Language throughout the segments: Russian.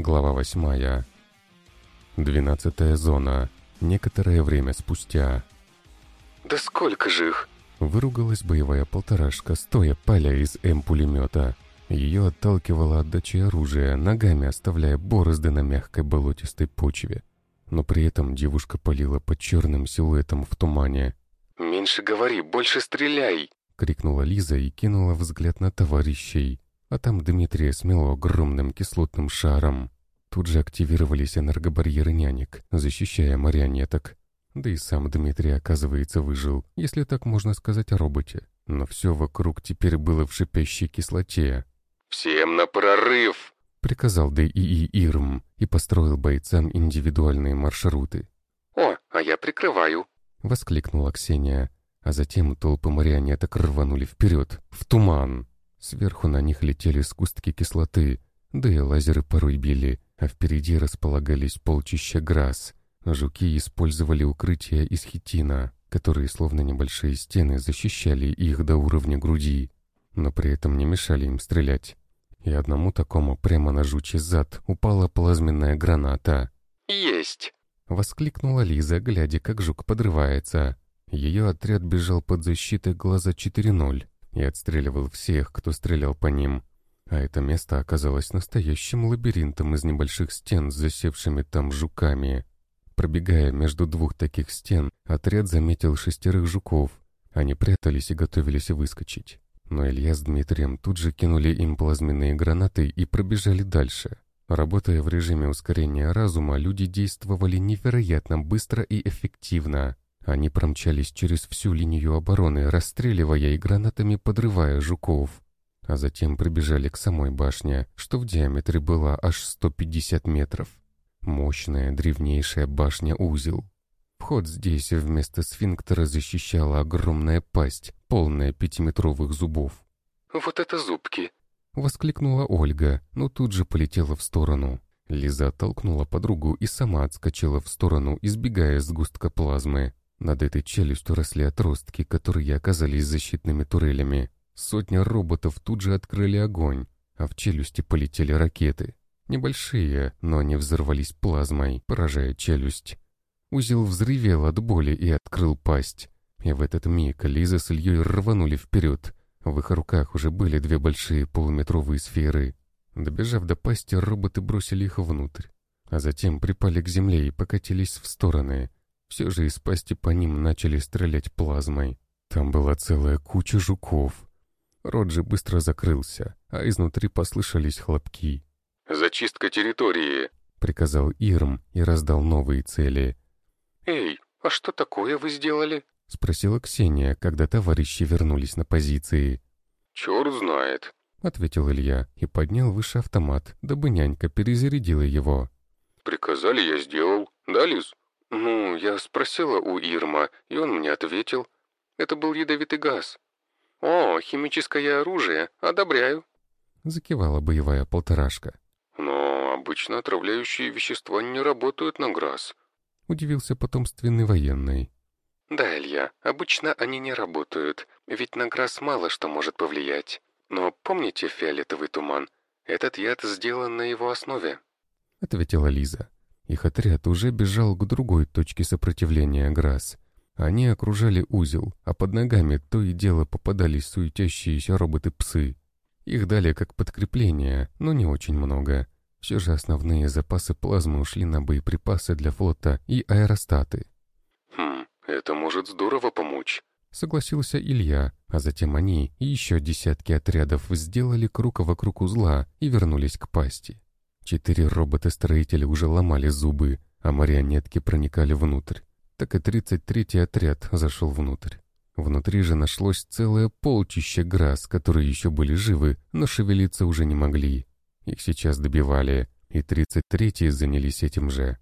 Глава восьмая. Двенадцатая зона. Некоторое время спустя. «Да сколько же их?» Выругалась боевая полторашка, стоя паля из М-пулемета. Ее отталкивала отдача оружия, ногами оставляя борозды на мягкой болотистой почве. Но при этом девушка палила под черным силуэтом в тумане. «Меньше говори, больше стреляй!» — крикнула Лиза и кинула взгляд на товарищей. А там Дмитрия смело огромным кислотным шаром. Тут же активировались энергобарьеры нянек, защищая марионеток. Да и сам Дмитрий, оказывается, выжил, если так можно сказать о роботе. Но все вокруг теперь было в шипящей кислоте. «Всем на прорыв!» — приказал ДИИ Ирм и построил бойцам индивидуальные маршруты. «О, а я прикрываю!» — воскликнула Ксения. А затем толпы марионеток рванули вперед, в туман. Сверху на них летели сгустки кислоты, да и лазеры порой били, а впереди располагались полчища грас. Жуки использовали укрытия из хитина, которые, словно небольшие стены, защищали их до уровня груди, но при этом не мешали им стрелять. И одному такому прямо на жучий зад упала плазменная граната. «Есть!» — воскликнула Лиза, глядя, как жук подрывается. Ее отряд бежал под защитой глаза 4-0 и отстреливал всех, кто стрелял по ним. А это место оказалось настоящим лабиринтом из небольших стен с засевшими там жуками. Пробегая между двух таких стен, отряд заметил шестерых жуков. Они прятались и готовились выскочить. Но Илья с Дмитрием тут же кинули им плазменные гранаты и пробежали дальше. Работая в режиме ускорения разума, люди действовали невероятно быстро и эффективно. Они промчались через всю линию обороны, расстреливая и гранатами подрывая жуков а затем прибежали к самой башне, что в диаметре была аж 150 метров. Мощная древнейшая башня-узел. Вход здесь вместо сфинктера защищала огромная пасть, полная пятиметровых зубов. «Вот это зубки!» — воскликнула Ольга, но тут же полетела в сторону. Лиза оттолкнула подругу и сама отскочила в сторону, избегая сгустка плазмы. Над этой челюстью росли отростки, которые оказались защитными турелями. Сотня роботов тут же открыли огонь, а в челюсти полетели ракеты. Небольшие, но они взорвались плазмой, поражая челюсть. Узел взрывел от боли и открыл пасть. И в этот миг Лиза с Ильей рванули вперед. В их руках уже были две большие полуметровые сферы. Добежав до пасти, роботы бросили их внутрь. А затем припали к земле и покатились в стороны. Все же из пасти по ним начали стрелять плазмой. Там была целая куча жуков. Рот же быстро закрылся, а изнутри послышались хлопки. «Зачистка территории», — приказал Ирм и раздал новые цели. «Эй, а что такое вы сделали?» — спросила Ксения, когда товарищи вернулись на позиции. «Черт знает», — ответил Илья и поднял выше автомат, дабы нянька перезарядила его. «Приказали, я сделал. Да, Лиз?» «Ну, я спросила у Ирма, и он мне ответил. Это был ядовитый газ. «О, химическое оружие, одобряю», — закивала боевая полторашка. «Но обычно отравляющие вещества не работают на ГРАС», — удивился потомственный военный. «Да, Илья, обычно они не работают, ведь на ГРАС мало что может повлиять. Но помните фиолетовый туман? Этот яд сделан на его основе», — ответила Лиза. Их отряд уже бежал к другой точке сопротивления ГРАС — они окружали узел, а под ногами то и дело попадались суетящиеся роботы-псы. Их дали как подкрепление, но не очень много. Все же основные запасы плазмы ушли на боеприпасы для флота и аэростаты. «Хм, это может здорово помочь», — согласился Илья, а затем они и еще десятки отрядов сделали круг вокруг узла и вернулись к пасти. Четыре робота-строителя уже ломали зубы, а марионетки проникали внутрь так и 33-й отряд зашел внутрь. Внутри же нашлось целое полчище грас, которые еще были живы, но шевелиться уже не могли. Их сейчас добивали, и 33-е занялись этим же.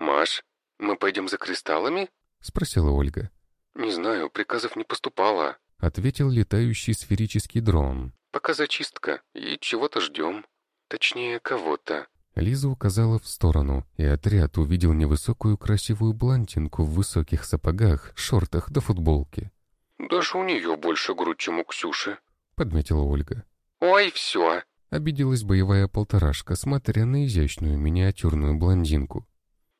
«Маш, мы пойдем за кристаллами?» — спросила Ольга. «Не знаю, приказов не поступало», — ответил летающий сферический дрон. «Пока зачистка, и чего-то ждем. Точнее, кого-то». Лиза указала в сторону, и отряд увидел невысокую красивую блондинку в высоких сапогах, шортах да футболке. «Даже у нее больше грудь, чем у Ксюши», — подметила Ольга. «Ой, все», Обиделась боевая полторашка, смотря на изящную миниатюрную блондинку.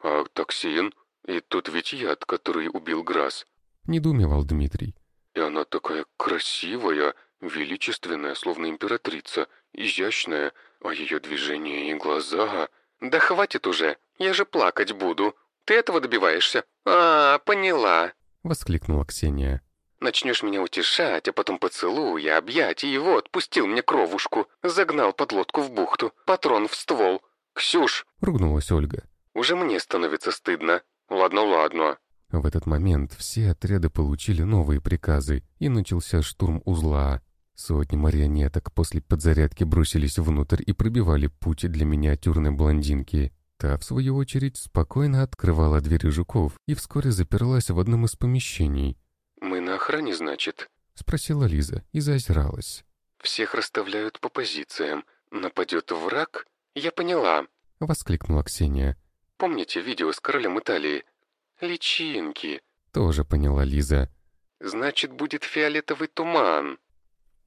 «А токсин? И тут ведь яд, который убил Грасс». Недоумевал Дмитрий. «И она такая красивая, величественная, словно императрица, изящная, а ее движения и глаза...» «Да хватит уже, я же плакать буду. Ты этого добиваешься?» «А, поняла», — воскликнула Ксения. Начнешь меня утешать, а потом поцелуй, объять, и вот, пустил мне кровушку. Загнал подлодку в бухту, патрон в ствол. «Ксюш!» — ругнулась Ольга. «Уже мне становится стыдно. Ладно, ладно». В этот момент все отряды получили новые приказы, и начался штурм узла. Сотни марионеток после подзарядки бросились внутрь и пробивали путь для миниатюрной блондинки. Та, в свою очередь, спокойно открывала двери жуков и вскоре заперлась в одном из помещений. «Мы на охране, значит?» — спросила Лиза и заозиралась. «Всех расставляют по позициям. Нападет враг? Я поняла!» — воскликнула Ксения. «Помните видео с королем Италии? Личинки!» — тоже поняла Лиза. «Значит, будет фиолетовый туман!»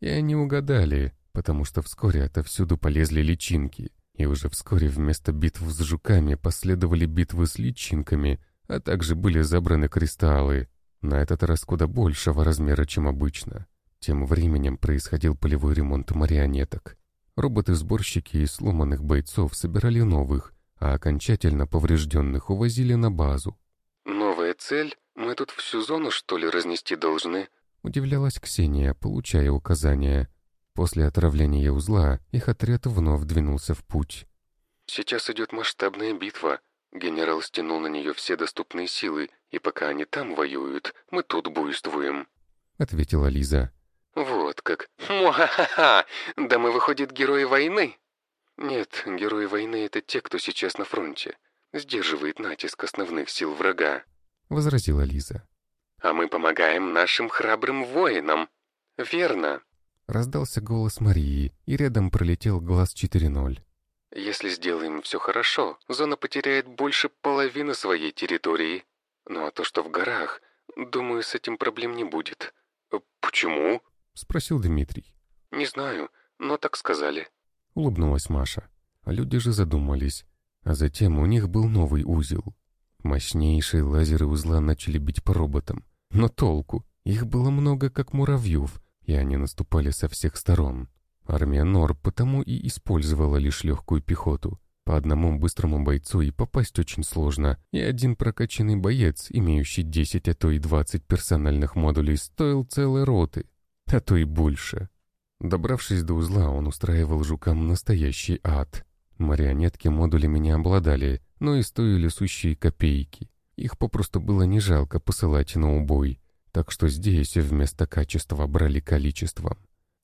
И они угадали, потому что вскоре отовсюду полезли личинки. И уже вскоре вместо битв с жуками последовали битвы с личинками, а также были забраны кристаллы. На этот раз куда большего размера, чем обычно. Тем временем происходил полевой ремонт марионеток. Роботы-сборщики из сломанных бойцов собирали новых, а окончательно поврежденных увозили на базу. «Новая цель? Мы тут всю зону, что ли, разнести должны?» Удивлялась Ксения, получая указания. После отравления узла их отряд вновь двинулся в путь. «Сейчас идет масштабная битва. Генерал стянул на нее все доступные силы, и пока они там воюют, мы тут буйствуем», — ответила Лиза. «Вот как. Муа-ха-ха! Да мы, выходит, герои войны?» «Нет, герои войны — это те, кто сейчас на фронте. Сдерживает натиск основных сил врага», — возразила Лиза. «А мы помогаем нашим храбрым воинам. Верно?» Раздался голос Марии, и рядом пролетел глаз 4.0. Если сделаем все хорошо, зона потеряет больше половины своей территории. Ну а то, что в горах, думаю, с этим проблем не будет. Почему? Спросил Дмитрий. Не знаю, но так сказали. Улыбнулась Маша. Люди же задумались. А затем у них был новый узел. Мощнейшие лазеры узла начали бить по роботам. Но толку? Их было много, как муравьев, и они наступали со всех сторон. Армия Нор потому и использовала лишь легкую пехоту. По одному быстрому бойцу и попасть очень сложно, и один прокачанный боец, имеющий 10, а то и 20 персональных модулей, стоил целой роты, а то и больше. Добравшись до узла, он устраивал жукам настоящий ад. Марионетки модулями не обладали, но и стоили сущие копейки. Их попросту было не жалко посылать на убой, так что здесь вместо качества брали количеством.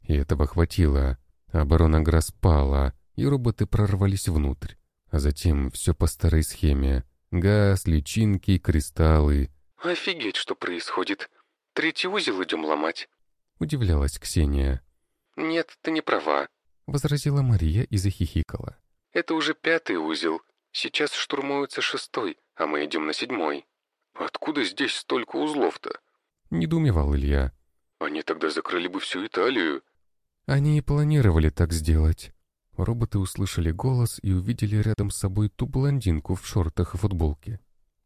И этого хватило. Оборона Грас пала, и роботы прорвались внутрь. А затем все по старой схеме. Газ, личинки, кристаллы. «Офигеть, что происходит. Третий узел идем ломать», — удивлялась Ксения. «Нет, ты не права», — возразила Мария и захихикала. «Это уже пятый узел. Сейчас штурмуется шестой, а мы идем на седьмой. Откуда здесь столько узлов-то?» — недоумевал Илья. «Они тогда закрыли бы всю Италию». Они и планировали так сделать. Роботы услышали голос и увидели рядом с собой ту блондинку в шортах и футболке.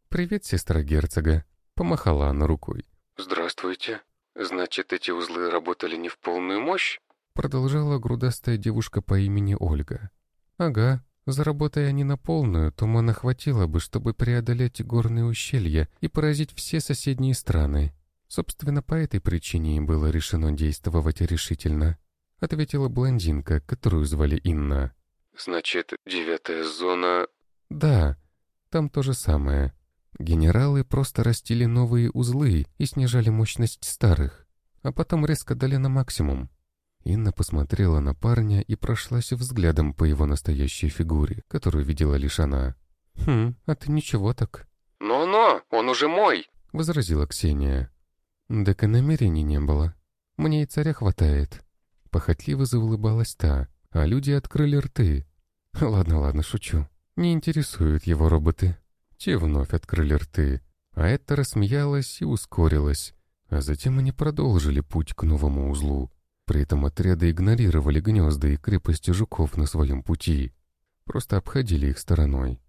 «Привет, сестра герцога», — помахала она рукой. «Здравствуйте. Значит, эти узлы работали не в полную мощь?» Продолжала грудастая девушка по имени Ольга. «Ага, заработая они на полную, тумана хватило бы, чтобы преодолеть горные ущелья и поразить все соседние страны. Собственно, по этой причине и было решено действовать решительно. — ответила блондинка, которую звали Инна. «Значит, девятая зона...» «Да, там то же самое. Генералы просто растили новые узлы и снижали мощность старых, а потом резко дали на максимум». Инна посмотрела на парня и прошлась взглядом по его настоящей фигуре, которую видела лишь она. «Хм, а ты ничего так». «Но-но, он уже мой!» — возразила Ксения. «Так и намерений не было. Мне и царя хватает». Похотливо заулыбалась та, а люди открыли рты. Ладно, ладно, шучу. Не интересуют его роботы. Те вновь открыли рты, а это рассмеялась и ускорилась. А затем они продолжили путь к новому узлу. При этом отряды игнорировали гнезда и крепости жуков на своем пути. Просто обходили их стороной.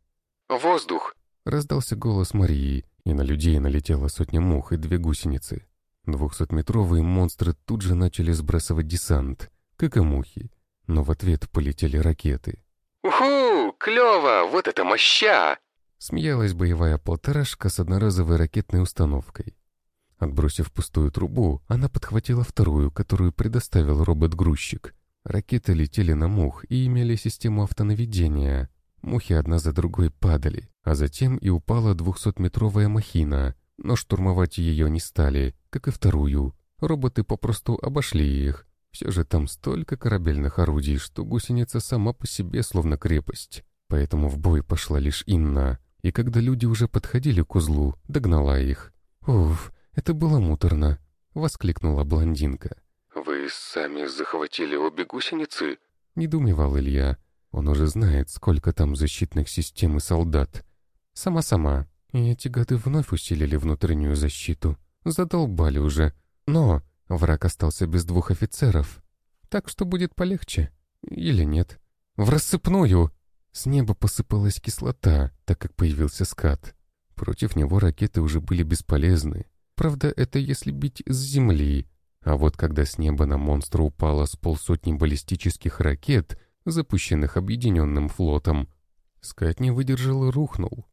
«Воздух!» — раздался голос Марии, и на людей налетела сотня мух и две гусеницы. Двухсотметровые монстры тут же начали сбрасывать десант, как и мухи, но в ответ полетели ракеты. «Уху! Клево! Вот это моща!» Смеялась боевая полторашка с одноразовой ракетной установкой. Отбросив пустую трубу, она подхватила вторую, которую предоставил робот-грузчик. Ракеты летели на мух и имели систему автонаведения. Мухи одна за другой падали, а затем и упала двухсотметровая махина, но штурмовать ее не стали, как и вторую. Роботы попросту обошли их. Все же там столько корабельных орудий, что гусеница сама по себе словно крепость. Поэтому в бой пошла лишь Инна, и когда люди уже подходили к узлу, догнала их. «Уф, это было муторно», — воскликнула блондинка. «Вы сами захватили обе гусеницы?» — недоумевал Илья. Он уже знает, сколько там защитных систем и солдат. Сама-сама. И эти гады вновь усилили внутреннюю защиту. Задолбали уже. Но враг остался без двух офицеров. Так что будет полегче. Или нет. В рассыпную! С неба посыпалась кислота, так как появился скат. Против него ракеты уже были бесполезны. Правда, это если бить с земли. А вот когда с неба на монстра упало с полсотни баллистических ракет, запущенных объединенным флотом, скат не выдержал и рухнул.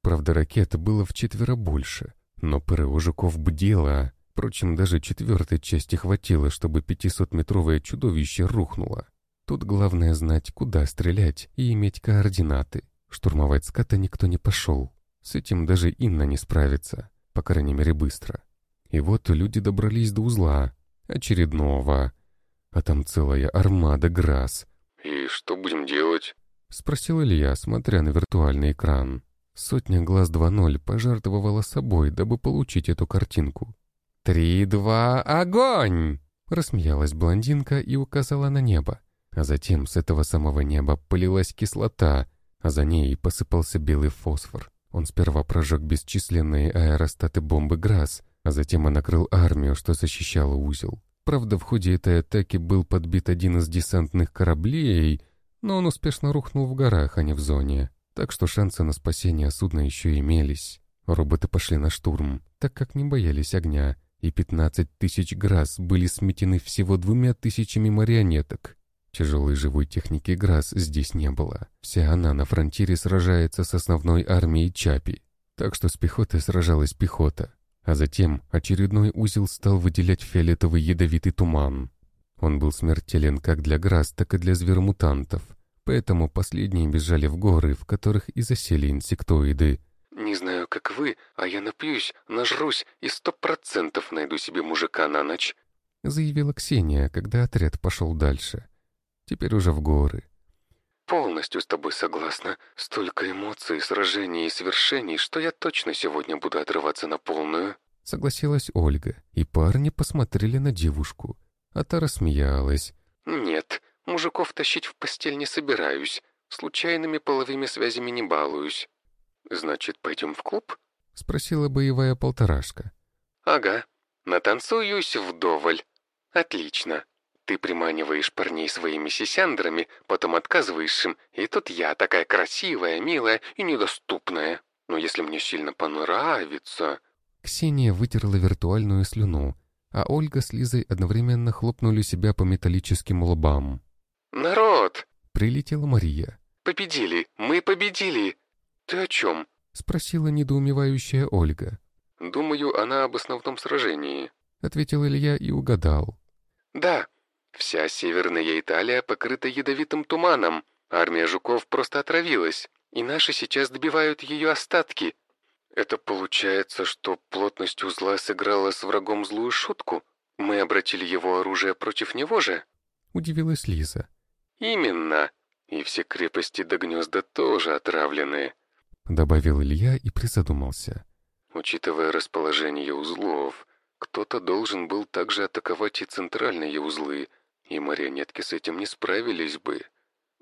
Правда, ракета было в четверо больше, но ПРО «Жуков» бдело. Впрочем, даже четвертой части хватило, чтобы 500-метровое чудовище рухнуло. Тут главное знать, куда стрелять и иметь координаты. Штурмовать ската никто не пошел. С этим даже Инна не справится, по крайней мере быстро. И вот люди добрались до узла, очередного. А там целая армада ГРАС. «И что будем делать?» — спросил Илья, смотря на виртуальный экран. Сотня глаз 2.0 пожертвовала собой, дабы получить эту картинку. «Три, два, огонь!» — рассмеялась блондинка и указала на небо. А затем с этого самого неба полилась кислота, а за ней посыпался белый фосфор. Он сперва прожег бесчисленные аэростаты бомбы ГРАС, а затем он накрыл армию, что защищала узел. Правда, в ходе этой атаки был подбит один из десантных кораблей, но он успешно рухнул в горах, а не в зоне так что шансы на спасение судна еще имелись. Роботы пошли на штурм, так как не боялись огня, и 15 тысяч ГРАС были сметены всего двумя тысячами марионеток. Тяжелой живой техники ГРАС здесь не было. Вся она на фронтире сражается с основной армией Чапи, так что с пехотой сражалась пехота. А затем очередной узел стал выделять фиолетовый ядовитый туман. Он был смертелен как для ГРАС, так и для зверомутантов, поэтому последние бежали в горы, в которых и засели инсектоиды. «Не знаю, как вы, а я напьюсь, нажрусь и сто процентов найду себе мужика на ночь», заявила Ксения, когда отряд пошел дальше. Теперь уже в горы. «Полностью с тобой согласна. Столько эмоций, сражений и свершений, что я точно сегодня буду отрываться на полную». Согласилась Ольга, и парни посмотрели на девушку. А та рассмеялась. «Нет, Мужиков тащить в постель не собираюсь. Случайными половыми связями не балуюсь. Значит, пойдем в клуб? Спросила боевая полторашка. Ага. Натанцуюсь вдоволь. Отлично. Ты приманиваешь парней своими сисяндрами, потом отказываешь им, и тут я такая красивая, милая и недоступная. Но если мне сильно понравится... Ксения вытерла виртуальную слюну, а Ольга с Лизой одновременно хлопнули себя по металлическим лбам. «Народ!» — прилетела Мария. «Победили! Мы победили! Ты о чем?» — спросила недоумевающая Ольга. «Думаю, она об основном сражении», — ответил Илья и угадал. «Да, вся северная Италия покрыта ядовитым туманом. Армия жуков просто отравилась, и наши сейчас добивают ее остатки. Это получается, что плотность узла сыграла с врагом злую шутку? Мы обратили его оружие против него же?» — удивилась Лиза. «Именно. И все крепости до гнезда тоже отравлены», — добавил Илья и призадумался. «Учитывая расположение узлов, кто-то должен был также атаковать и центральные узлы, и марионетки с этим не справились бы.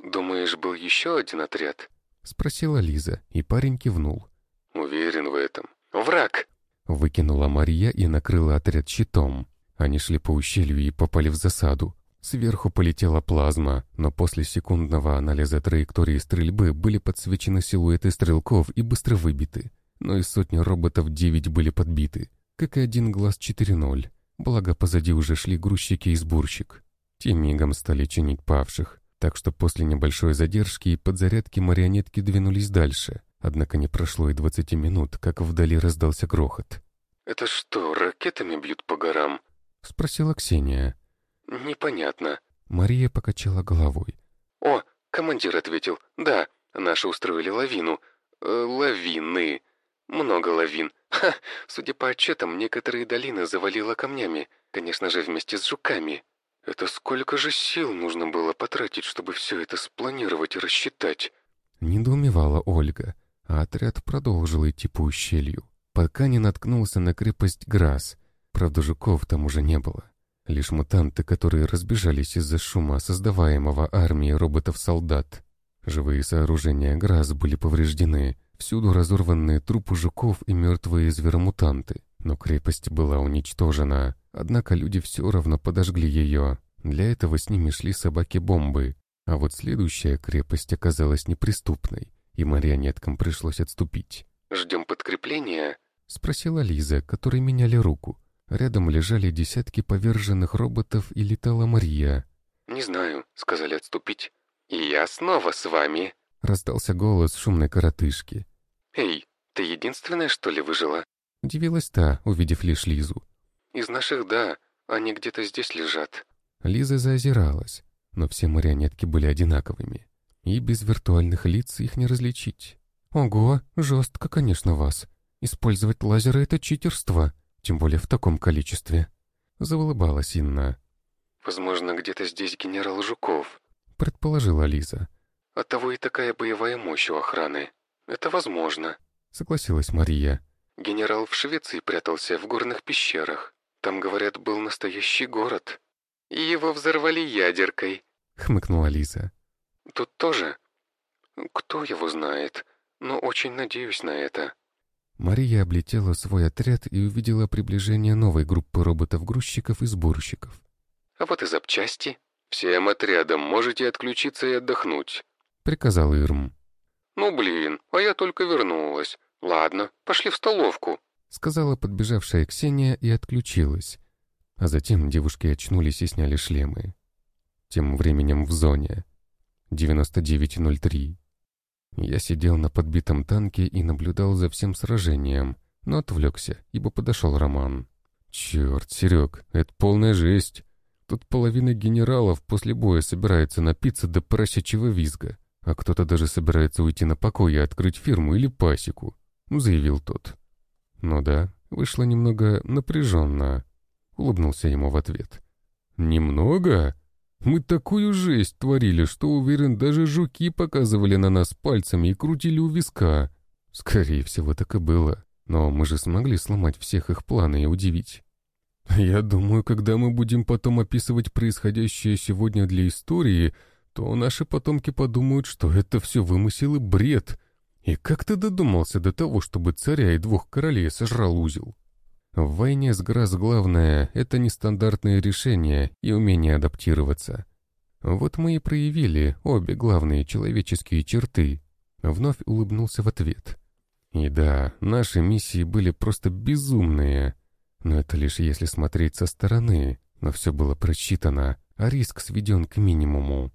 Думаешь, был еще один отряд?» — спросила Лиза, и парень кивнул. «Уверен в этом. Враг!» — выкинула Мария и накрыла отряд щитом. Они шли по ущелью и попали в засаду. Сверху полетела плазма, но после секундного анализа траектории стрельбы были подсвечены силуэты стрелков и быстро выбиты. Но из сотни роботов девять были подбиты, как и один глаз 4-0. Благо позади уже шли грузчики и сборщик. Те мигом стали чинить павших, так что после небольшой задержки и подзарядки марионетки двинулись дальше. Однако не прошло и 20 минут, как вдали раздался грохот. «Это что, ракетами бьют по горам?» — спросила Ксения. «Непонятно». Мария покачала головой. «О, командир ответил. Да, наши устроили лавину. Э, лавины. Много лавин. Ха, судя по отчетам, некоторые долины завалило камнями. Конечно же, вместе с жуками. Это сколько же сил нужно было потратить, чтобы все это спланировать и рассчитать?» Недоумевала Ольга, а отряд продолжил идти по ущелью, пока не наткнулся на крепость Грас. Правда, жуков там уже не было. Лишь мутанты, которые разбежались из-за шума, создаваемого армией роботов-солдат. Живые сооружения ГРАС были повреждены, всюду разорванные трупы жуков и мертвые зверомутанты. Но крепость была уничтожена, однако люди все равно подожгли ее. Для этого с ними шли собаки-бомбы. А вот следующая крепость оказалась неприступной, и марионеткам пришлось отступить. «Ждем подкрепления?» — спросила Лиза, которой меняли руку. Рядом лежали десятки поверженных роботов и летала Мария. «Не знаю», — сказали отступить. «И я снова с вами», — раздался голос шумной коротышки. «Эй, ты единственная, что ли, выжила?» Удивилась та, увидев лишь Лизу. «Из наших, да. Они где-то здесь лежат». Лиза заозиралась, но все марионетки были одинаковыми. И без виртуальных лиц их не различить. «Ого, жестко, конечно, вас. Использовать лазеры — это читерство», тем более в таком количестве. Заулыбалась Инна. «Возможно, где-то здесь генерал Жуков», — предположила Лиза. «Оттого и такая боевая мощь у охраны. Это возможно», — согласилась Мария. «Генерал в Швеции прятался в горных пещерах. Там, говорят, был настоящий город. И его взорвали ядеркой», — хмыкнула Лиза. «Тут тоже? Кто его знает, но очень надеюсь на это». Мария облетела свой отряд и увидела приближение новой группы роботов-грузчиков и сборщиков. «А вот и запчасти. Всем отрядом можете отключиться и отдохнуть», — приказал Ирм. «Ну блин, а я только вернулась. Ладно, пошли в столовку», — сказала подбежавшая Ксения и отключилась. А затем девушки очнулись и сняли шлемы. Тем временем в зоне. 9903. Я сидел на подбитом танке и наблюдал за всем сражением, но отвлекся, ибо подошел Роман. «Черт, Серег, это полная жесть. Тут половина генералов после боя собирается напиться до поросячьего визга, а кто-то даже собирается уйти на покой и открыть фирму или пасеку», — заявил тот. «Ну да, вышло немного напряженно», — улыбнулся ему в ответ. «Немного?» Мы такую жесть творили, что, уверен, даже жуки показывали на нас пальцами и крутили у виска. Скорее всего, так и было. Но мы же смогли сломать всех их планы и удивить. Я думаю, когда мы будем потом описывать происходящее сегодня для истории, то наши потомки подумают, что это все вымысел и бред. И как ты додумался до того, чтобы царя и двух королей сожрал узел? В войне с ГРАС главное — это нестандартные решения и умение адаптироваться. Вот мы и проявили обе главные человеческие черты. Вновь улыбнулся в ответ. И да, наши миссии были просто безумные. Но это лишь если смотреть со стороны. Но все было просчитано, а риск сведен к минимуму.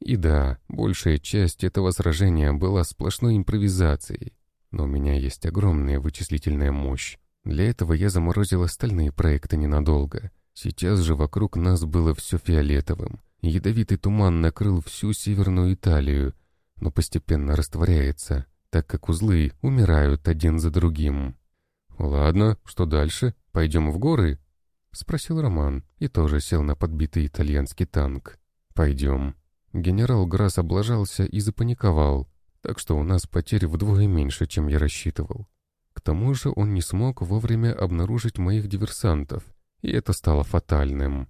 И да, большая часть этого сражения была сплошной импровизацией. Но у меня есть огромная вычислительная мощь. Для этого я заморозил остальные проекты ненадолго. Сейчас же вокруг нас было все фиолетовым. Ядовитый туман накрыл всю северную Италию, но постепенно растворяется, так как узлы умирают один за другим. «Ладно, что дальше? Пойдем в горы?» — спросил Роман и тоже сел на подбитый итальянский танк. «Пойдем». Генерал Грасс облажался и запаниковал, так что у нас потерь вдвое меньше, чем я рассчитывал. К тому же он не смог вовремя обнаружить моих диверсантов, и это стало фатальным.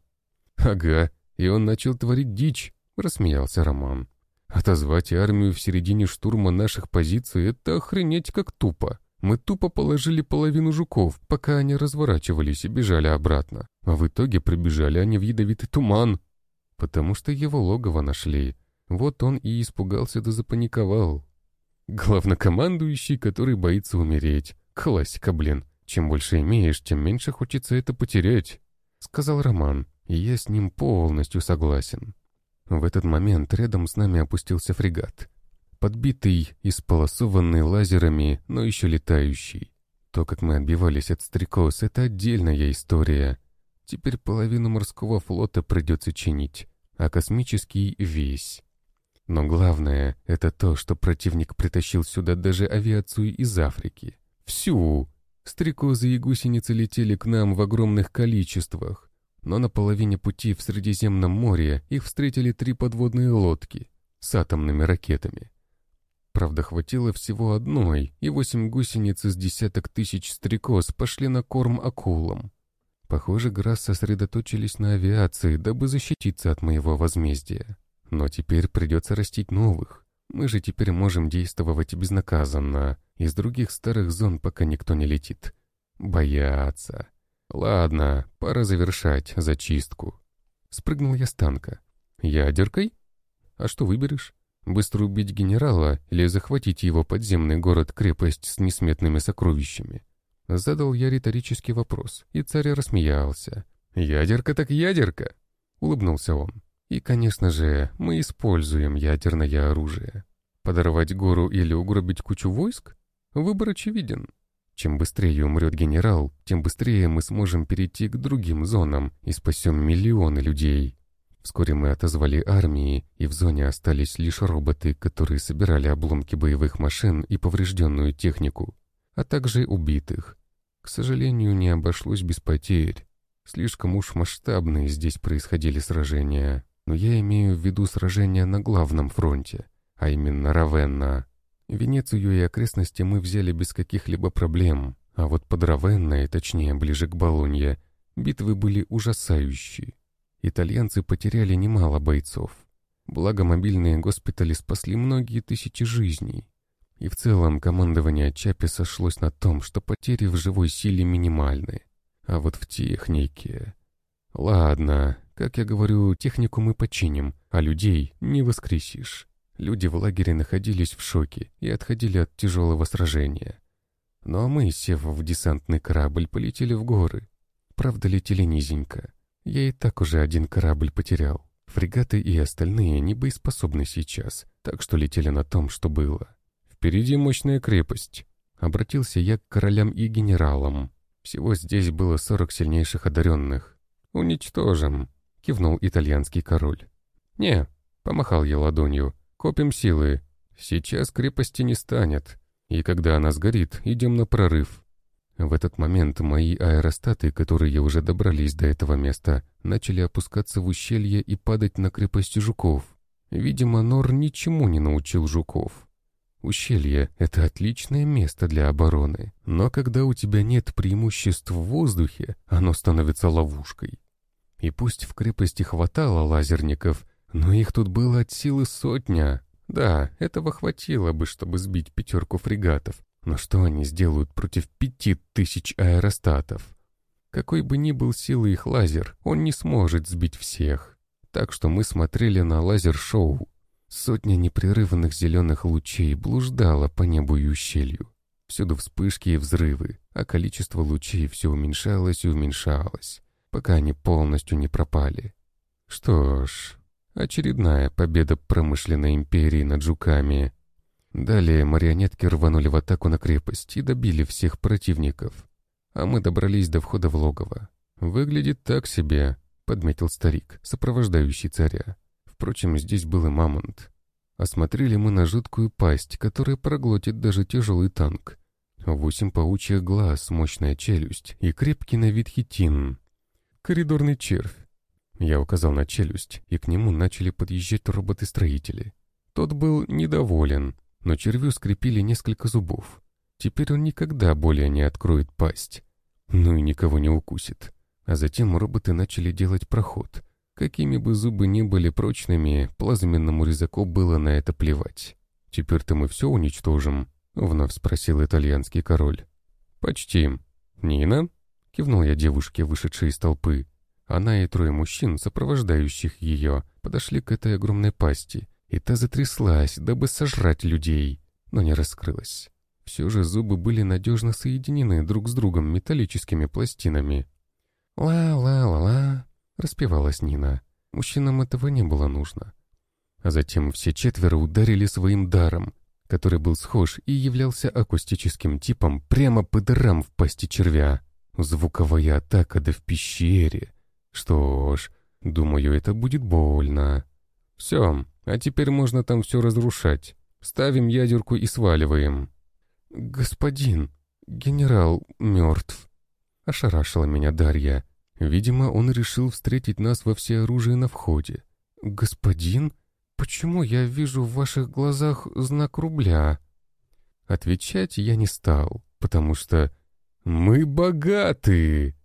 «Ага, и он начал творить дичь», — рассмеялся Роман. «Отозвать армию в середине штурма наших позиций — это охренеть как тупо. Мы тупо положили половину жуков, пока они разворачивались и бежали обратно. А в итоге прибежали они в ядовитый туман. Потому что его логово нашли. Вот он и испугался да запаниковал. Главнокомандующий, который боится умереть. Классика, блин. Чем больше имеешь, тем меньше хочется это потерять. Сказал Роман, и я с ним полностью согласен. В этот момент рядом с нами опустился фрегат подбитый, исполосованный лазерами, но еще летающий. То, как мы отбивались от стрекоз, это отдельная история. Теперь половину морского флота придется чинить, а космический — весь. Но главное — это то, что противник притащил сюда даже авиацию из Африки. Всю! Стрекозы и гусеницы летели к нам в огромных количествах. Но на половине пути в Средиземном море их встретили три подводные лодки с атомными ракетами. Правда, хватило всего одной, и восемь гусениц из десяток тысяч стрекоз пошли на корм акулам. Похоже, Грасс сосредоточились на авиации, дабы защититься от моего возмездия. Но теперь придется растить новых. Мы же теперь можем действовать безнаказанно. Из других старых зон пока никто не летит. Боятся. Ладно, пора завершать зачистку. Спрыгнул я с танка. Ядеркой? А что выберешь? Быстро убить генерала или захватить его подземный город-крепость с несметными сокровищами? Задал я риторический вопрос, и царь рассмеялся. «Ядерка так ядерка!» — улыбнулся он. «И, конечно же, мы используем ядерное оружие. Подорвать гору или угробить кучу войск? Выбор очевиден. Чем быстрее умрет генерал, тем быстрее мы сможем перейти к другим зонам и спасем миллионы людей. Вскоре мы отозвали армии, и в зоне остались лишь роботы, которые собирали обломки боевых машин и поврежденную технику, а также убитых. К сожалению, не обошлось без потерь. Слишком уж масштабные здесь происходили сражения. Но я имею в виду сражения на главном фронте, а именно Равенна. Венецию и окрестности мы взяли без каких-либо проблем, а вот под Равенной, точнее ближе к Болонье, битвы были ужасающие. Итальянцы потеряли немало бойцов. Благо мобильные госпитали спасли многие тысячи жизней. И в целом командование Чапи сошлось на том, что потери в живой силе минимальны. А вот в технике... Ладно, как я говорю, технику мы починим, а людей не воскресишь. Люди в лагере находились в шоке и отходили от тяжелого сражения. Ну а мы, сев в десантный корабль, полетели в горы. Правда, летели низенько. Я и так уже один корабль потерял. Фрегаты и остальные не боеспособны сейчас, так что летели на том, что было. Впереди мощная крепость. Обратился я к королям и генералам. Всего здесь было сорок сильнейших одаренных. «Уничтожим», — кивнул итальянский король. «Не», — помахал я ладонью, — «копим силы. Сейчас крепости не станет, и когда она сгорит, идем на прорыв. В этот момент мои аэростаты, которые уже добрались до этого места, начали опускаться в ущелье и падать на крепость жуков. Видимо, Нор ничему не научил жуков. Ущелье — это отличное место для обороны, но когда у тебя нет преимуществ в воздухе, оно становится ловушкой. И пусть в крепости хватало лазерников, но их тут было от силы сотня. Да, этого хватило бы, чтобы сбить пятерку фрегатов, но что они сделают против пяти тысяч аэростатов? Какой бы ни был силы их лазер, он не сможет сбить всех. Так что мы смотрели на лазер-шоу. Сотня непрерывных зеленых лучей блуждала по небу и ущелью. Всюду вспышки и взрывы, а количество лучей все уменьшалось и уменьшалось, пока они полностью не пропали. Что ж, очередная победа промышленной империи над жуками — Далее марионетки рванули в атаку на крепость и добили всех противников. А мы добрались до входа в логово. «Выглядит так себе», — подметил старик, сопровождающий царя. Впрочем, здесь был и мамонт. Осмотрели мы на жуткую пасть, которая проглотит даже тяжелый танк. Восемь паучьих глаз, мощная челюсть и крепкий на вид хитин. Коридорный червь. Я указал на челюсть, и к нему начали подъезжать роботы-строители. Тот был недоволен, но червю скрепили несколько зубов. Теперь он никогда более не откроет пасть. Ну и никого не укусит. А затем роботы начали делать проход. Какими бы зубы ни были прочными, плазменному резаку было на это плевать. Теперь-то мы все уничтожим. вновь спросил итальянский король. «Почти. Нина?» — кивнул я девушке, вышедшей из толпы. Она и трое мужчин, сопровождающих ее, подошли к этой огромной пасти, и та затряслась, дабы сожрать людей, но не раскрылась. Все же зубы были надежно соединены друг с другом металлическими пластинами. «Ла-ла-ла-ла», — распевалась Нина. Мужчинам этого не было нужно. А затем все четверо ударили своим даром, который был схож и являлся акустическим типом прямо по дырам в пасти червя. Звуковая атака да в пещере. Что ж, думаю, это будет больно. Все, а теперь можно там все разрушать. Ставим ядерку и сваливаем. «Господин, генерал мертв», — ошарашила меня Дарья. Видимо, он решил встретить нас во всеоружии на входе. «Господин, почему я вижу в ваших глазах знак рубля?» Отвечать я не стал, потому что «Мы богаты!»